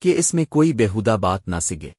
کہ اس میں کوئی بےحدہ بات نہ سگے۔